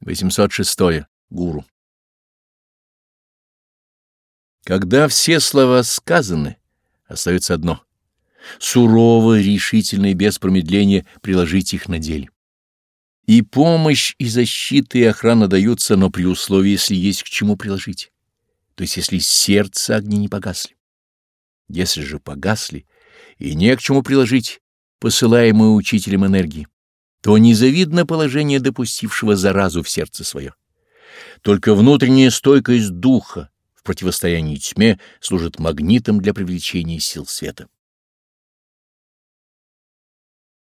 806. Гуру. Когда все слова сказаны, остается одно — сурово, решительно и без промедления приложить их на деле. И помощь, и защита, и охрана даются, но при условии, если есть к чему приложить, то есть если сердце огни не погасли. Если же погасли, и не к чему приложить посылаемую учителем энергии, то незавидно положение допустившего заразу в сердце свое. Только внутренняя стойкость духа в противостоянии тьме служит магнитом для привлечения сил света.